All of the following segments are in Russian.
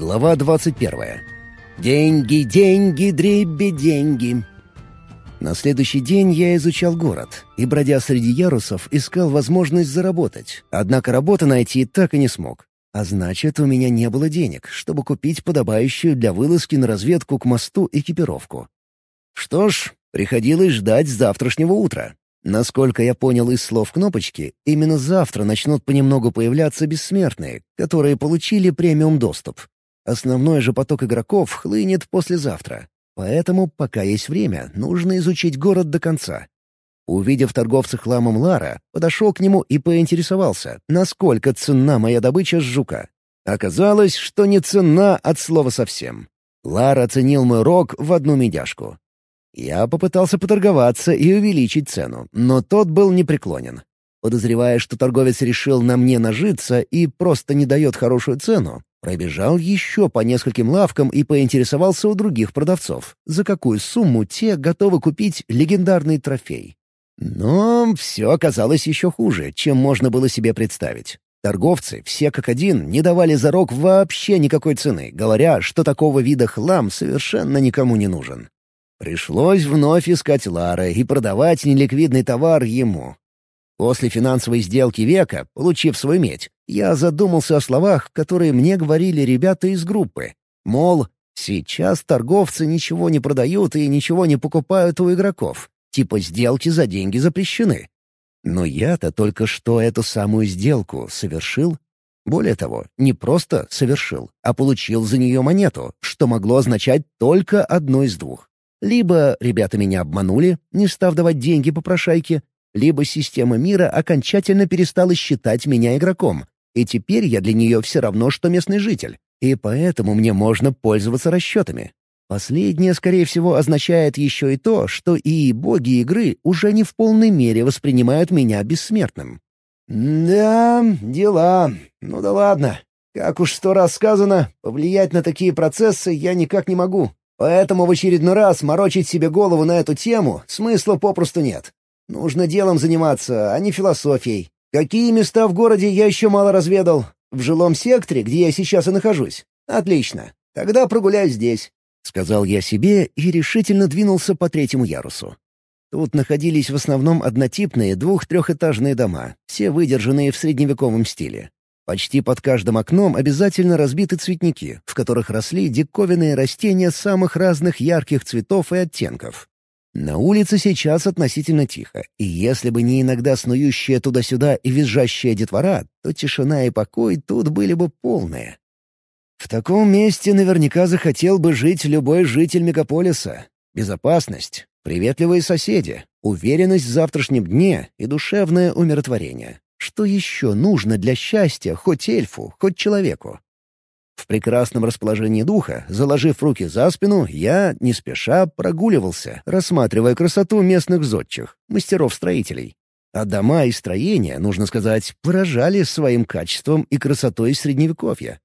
Глава 21. Деньги, деньги, дребби, деньги. На следующий день я изучал город и, бродя среди ярусов, искал возможность заработать. Однако работы найти так и не смог. А значит, у меня не было денег, чтобы купить подобающую для вылазки на разведку к мосту экипировку. Что ж, приходилось ждать завтрашнего утра. Насколько я понял из слов кнопочки, именно завтра начнут понемногу появляться бессмертные, которые получили премиум-доступ. Основной же поток игроков хлынет послезавтра. Поэтому, пока есть время, нужно изучить город до конца. Увидев торговца хламом Лара, подошел к нему и поинтересовался, насколько ценна моя добыча с жука. Оказалось, что не ценна от слова совсем. Лар оценил мой рог в одну медяшку. Я попытался поторговаться и увеличить цену, но тот был непреклонен. Подозревая, что торговец решил на мне нажиться и просто не дает хорошую цену, пробежал еще по нескольким лавкам и поинтересовался у других продавцов, за какую сумму те готовы купить легендарный трофей. Но все оказалось еще хуже, чем можно было себе представить. Торговцы, все как один, не давали за рог вообще никакой цены, говоря, что такого вида хлам совершенно никому не нужен. Пришлось вновь искать Лара и продавать неликвидный товар ему. После финансовой сделки века, получив свою медь, я задумался о словах, которые мне говорили ребята из группы. Мол, сейчас торговцы ничего не продают и ничего не покупают у игроков. Типа сделки за деньги запрещены. Но я-то только что эту самую сделку совершил. Более того, не просто совершил, а получил за нее монету, что могло означать только одно из двух. Либо ребята меня обманули, не став давать деньги по прошайке, либо система мира окончательно перестала считать меня игроком, и теперь я для нее все равно, что местный житель, и поэтому мне можно пользоваться расчетами. Последнее, скорее всего, означает еще и то, что и боги игры уже не в полной мере воспринимают меня бессмертным. «Да, дела. Ну да ладно. Как уж сто раз сказано, повлиять на такие процессы я никак не могу. Поэтому в очередной раз морочить себе голову на эту тему смысла попросту нет. Нужно делом заниматься, а не философией. Какие места в городе я еще мало разведал? В жилом секторе, где я сейчас и нахожусь? Отлично. Тогда прогуляюсь здесь. — сказал я себе и решительно двинулся по третьему ярусу. Тут находились в основном однотипные двух-трехэтажные дома, все выдержанные в средневековом стиле. Почти под каждым окном обязательно разбиты цветники, в которых росли диковинные растения самых разных ярких цветов и оттенков. На улице сейчас относительно тихо, и если бы не иногда снующая туда-сюда и визжащая детвора, то тишина и покой тут были бы полные. В таком месте наверняка захотел бы жить любой житель мегаполиса. Безопасность, приветливые соседи, уверенность в завтрашнем дне и душевное умиротворение. Что еще нужно для счастья хоть эльфу, хоть человеку? В прекрасном расположении духа, заложив руки за спину, я, не спеша, прогуливался, рассматривая красоту местных зодчих, мастеров-строителей. А дома и строения, нужно сказать, поражали своим качеством и красотой Средневековья.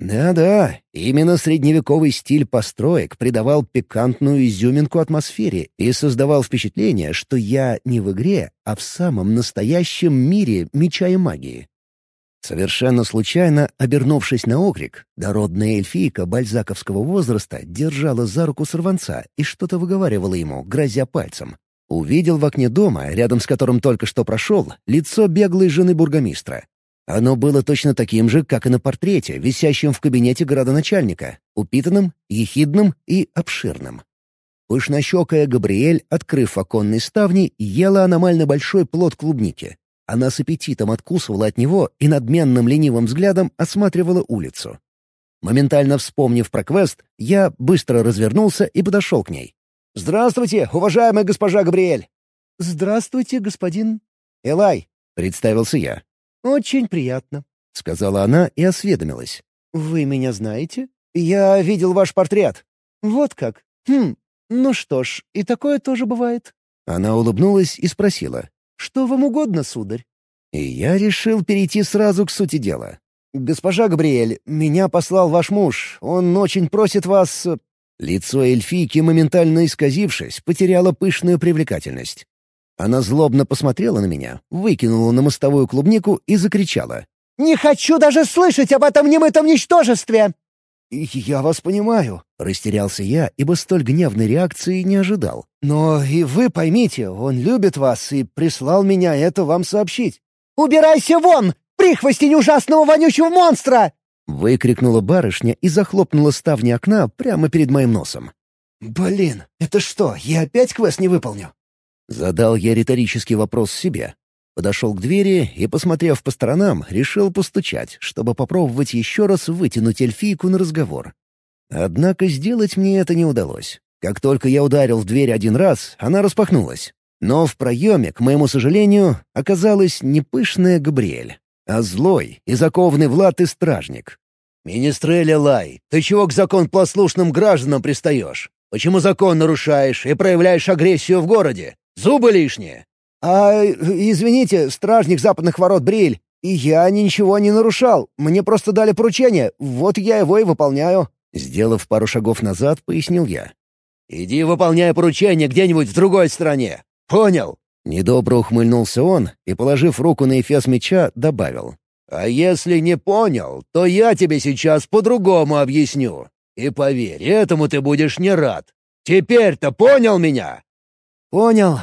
Да-да, именно средневековый стиль построек придавал пикантную изюминку атмосфере и создавал впечатление, что я не в игре, а в самом настоящем мире меча и магии. Совершенно случайно, обернувшись на окрик, дородная эльфийка бальзаковского возраста держала за руку сорванца и что-то выговаривала ему, грозя пальцем. Увидел в окне дома, рядом с которым только что прошел, лицо беглой жены бургомистра. Оно было точно таким же, как и на портрете, висящем в кабинете градоначальника, упитанным, ехидным и обширным. Пышнощекая Габриэль, открыв оконные ставни, ела аномально большой плод клубники. Она с аппетитом откусывала от него и надменным ленивым взглядом осматривала улицу. Моментально вспомнив про квест, я быстро развернулся и подошел к ней. «Здравствуйте, уважаемая госпожа Габриэль!» «Здравствуйте, господин...» «Элай», — представился я. «Очень приятно», — сказала она и осведомилась. «Вы меня знаете?» «Я видел ваш портрет». «Вот как? Хм, ну что ж, и такое тоже бывает». Она улыбнулась и спросила. «Что вам угодно, сударь?» И я решил перейти сразу к сути дела. «Госпожа Габриэль, меня послал ваш муж. Он очень просит вас...» Лицо эльфийки, моментально исказившись, потеряло пышную привлекательность. Она злобно посмотрела на меня, выкинула на мостовую клубнику и закричала. «Не хочу даже слышать об этом немытом ничтожестве!» Я вас понимаю», — растерялся я, ибо столь гневной реакции не ожидал. «Но и вы поймите, он любит вас и прислал меня это вам сообщить». «Убирайся вон! Прихвостень ужасного вонючего монстра!» — выкрикнула барышня и захлопнула ставни окна прямо перед моим носом. «Блин, это что, я опять квест не выполню?» Задал я риторический вопрос себе. Подошел к двери и, посмотрев по сторонам, решил постучать, чтобы попробовать еще раз вытянуть эльфийку на разговор. Однако сделать мне это не удалось. Как только я ударил в дверь один раз, она распахнулась. Но в проеме, к моему сожалению, оказалась не пышная Габриэль, а злой и закованный в латы стражник. «Министреля Лай, ты чего к законпослушным гражданам пристаешь? Почему закон нарушаешь и проявляешь агрессию в городе? Зубы лишние!» «А, извините, стражник западных ворот Бриль, я ничего не нарушал. Мне просто дали поручение, вот я его и выполняю». Сделав пару шагов назад, пояснил я. «Иди выполняй поручение где-нибудь в другой стране. Понял?» Недобро ухмыльнулся он и, положив руку на эфес меча, добавил. «А если не понял, то я тебе сейчас по-другому объясню. И поверь, этому ты будешь не рад. Теперь-то понял меня?» «Понял»,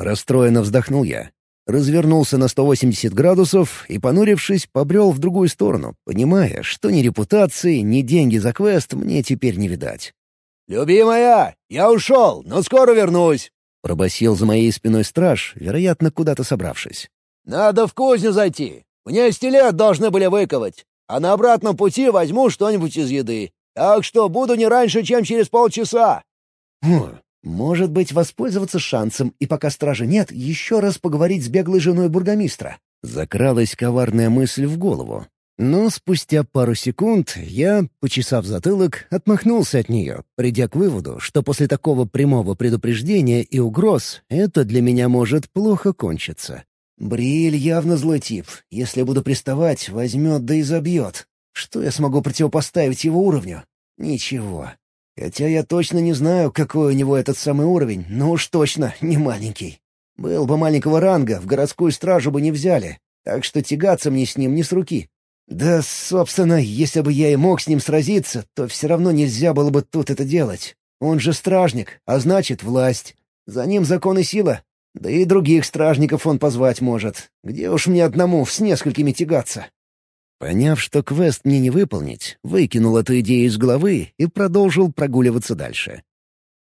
Расстроенно вздохнул я. Развернулся на 180 градусов и, понурившись, побрел в другую сторону, понимая, что ни репутации, ни деньги за квест мне теперь не видать. «Любимая, я ушел, но скоро вернусь!» — пробасил за моей спиной страж, вероятно, куда-то собравшись. «Надо в кузню зайти. Мне стилет должны были выковать, а на обратном пути возьму что-нибудь из еды. Так что буду не раньше, чем через полчаса». «Хм, может быть, воспользоваться шансом и пока стражи нет, еще раз поговорить с беглой женой бургомистра. Закралась коварная мысль в голову. Но спустя пару секунд я, почесав затылок, отмахнулся от нее, придя к выводу, что после такого прямого предупреждения и угроз это для меня может плохо кончиться. Бриль явно злой тип. Если буду приставать, возьмет да и забьет. Что я смогу противопоставить его уровню? Ничего. Хотя я точно не знаю, какой у него этот самый уровень, но уж точно не маленький. Был бы маленького ранга, в городскую стражу бы не взяли, так что тягаться мне с ним не с руки. Да, собственно, если бы я и мог с ним сразиться, то все равно нельзя было бы тут это делать. Он же стражник, а значит, власть. За ним закон и сила. Да и других стражников он позвать может. Где уж мне одному с несколькими тягаться? Поняв, что квест мне не выполнить, выкинул эту идею из головы и продолжил прогуливаться дальше.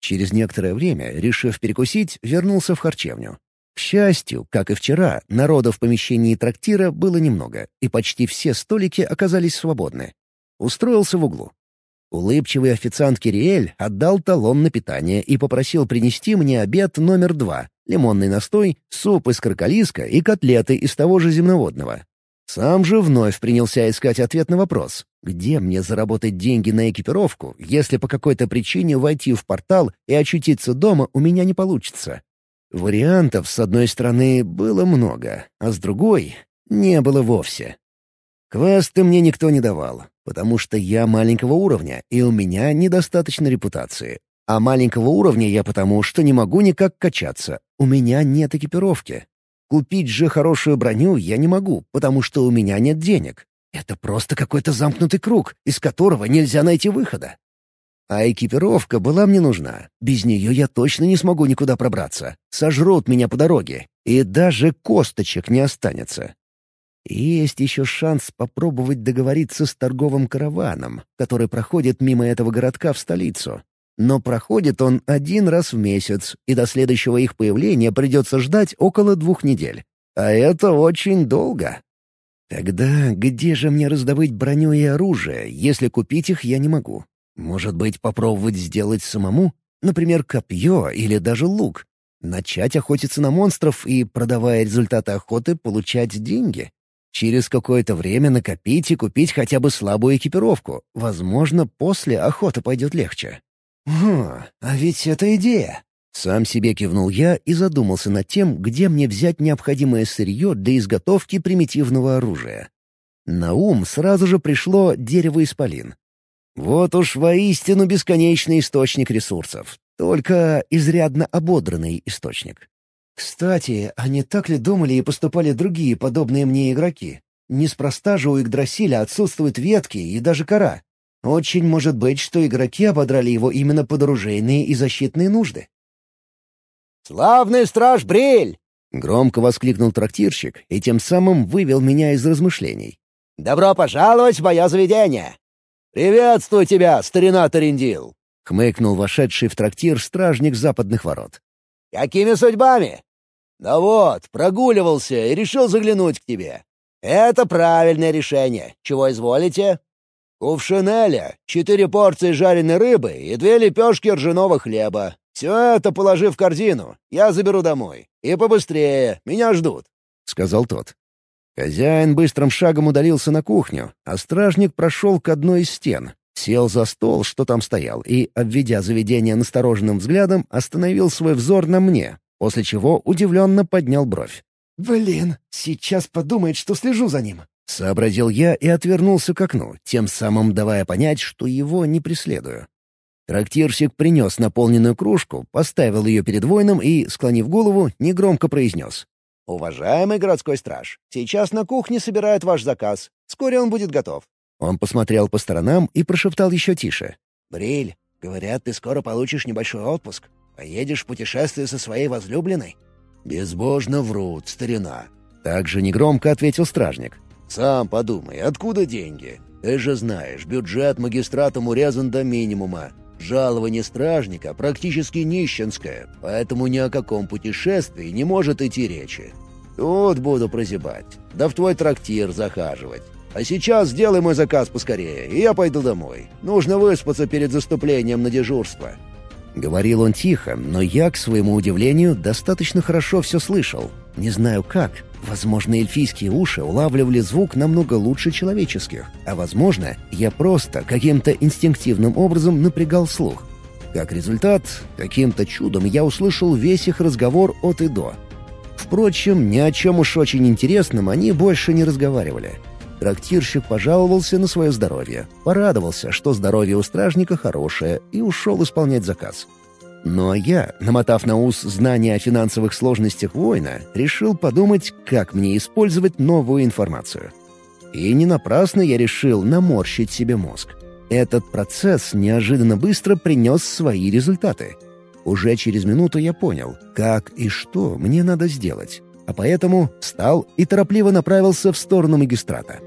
Через некоторое время, решив перекусить, вернулся в харчевню. К счастью, как и вчера, народа в помещении трактира было немного, и почти все столики оказались свободны. Устроился в углу. Улыбчивый официант Кириэль отдал талон на питание и попросил принести мне обед номер два — лимонный настой, суп из кроколиска и котлеты из того же земноводного. Сам же вновь принялся искать ответ на вопрос, где мне заработать деньги на экипировку, если по какой-то причине войти в портал и очутиться дома у меня не получится. Вариантов, с одной стороны, было много, а с другой — не было вовсе. Квесты мне никто не давал, потому что я маленького уровня, и у меня недостаточно репутации. А маленького уровня я потому, что не могу никак качаться. У меня нет экипировки. Купить же хорошую броню я не могу, потому что у меня нет денег. Это просто какой-то замкнутый круг, из которого нельзя найти выхода. А экипировка была мне нужна. Без нее я точно не смогу никуда пробраться. Сожрут меня по дороге. И даже косточек не останется. есть еще шанс попробовать договориться с торговым караваном, который проходит мимо этого городка в столицу. Но проходит он один раз в месяц, и до следующего их появления придется ждать около двух недель. А это очень долго. Тогда где же мне раздобыть броню и оружие, если купить их я не могу? Может быть, попробовать сделать самому? Например, копье или даже лук. Начать охотиться на монстров и, продавая результаты охоты, получать деньги? Через какое-то время накопить и купить хотя бы слабую экипировку. Возможно, после охота пойдет легче. «О, а ведь это идея!» Сам себе кивнул я и задумался над тем, где мне взять необходимое сырье для изготовки примитивного оружия. На ум сразу же пришло дерево-исполин. Вот уж воистину бесконечный источник ресурсов, только изрядно ободранный источник. Кстати, а не так ли думали и поступали другие подобные мне игроки? Неспроста же у Игдрасиля отсутствуют ветки и даже кора. Очень может быть, что игроки ободрали его именно под оружейные и защитные нужды. «Славный страж Бриль!» — громко воскликнул трактирщик и тем самым вывел меня из размышлений. «Добро пожаловать в мое заведение!» «Приветствую тебя, старина Тарендил!» — хмыкнул вошедший в трактир стражник западных ворот. «Какими судьбами?» «Да вот, прогуливался и решил заглянуть к тебе. Это правильное решение. Чего изволите?» «Кувшинеля, четыре порции жареной рыбы и две лепешки ржаного хлеба. Все это положи в корзину, я заберу домой. И побыстрее, меня ждут», — сказал тот. Хозяин быстрым шагом удалился на кухню, а стражник прошел к одной из стен, сел за стол, что там стоял, и, обведя заведение настороженным взглядом, остановил свой взор на мне, после чего удивленно поднял бровь. «Блин, сейчас подумает, что слежу за ним». Сообразил я и отвернулся к окну, тем самым давая понять, что его не преследую. Трактирщик принес наполненную кружку, поставил ее перед воином и, склонив голову, негромко произнес. «Уважаемый городской страж, сейчас на кухне собирают ваш заказ. Вскоре он будет готов». Он посмотрел по сторонам и прошептал еще тише. «Бриль, говорят, ты скоро получишь небольшой отпуск. Поедешь в путешествие со своей возлюбленной?» «Безбожно врут, старина», — также негромко ответил стражник. «Сам подумай, откуда деньги? Ты же знаешь, бюджет магистратом урезан до минимума. Жалование стражника практически нищенское, поэтому ни о каком путешествии не может идти речи. Тут буду прозябать, да в твой трактир захаживать. А сейчас сделай мой заказ поскорее, и я пойду домой. Нужно выспаться перед заступлением на дежурство». Говорил он тихо, но я, к своему удивлению, достаточно хорошо все слышал. Не знаю как. Возможно, эльфийские уши улавливали звук намного лучше человеческих. А возможно, я просто каким-то инстинктивным образом напрягал слух. Как результат, каким-то чудом я услышал весь их разговор от и до. Впрочем, ни о чем уж очень интересном они больше не разговаривали. Трактирщик пожаловался на свое здоровье, порадовался, что здоровье у стражника хорошее, и ушел исполнять заказ. Ну а я, намотав на ус знания о финансовых сложностях воина, решил подумать, как мне использовать новую информацию. И не напрасно я решил наморщить себе мозг. Этот процесс неожиданно быстро принес свои результаты. Уже через минуту я понял, как и что мне надо сделать, а поэтому встал и торопливо направился в сторону магистрата.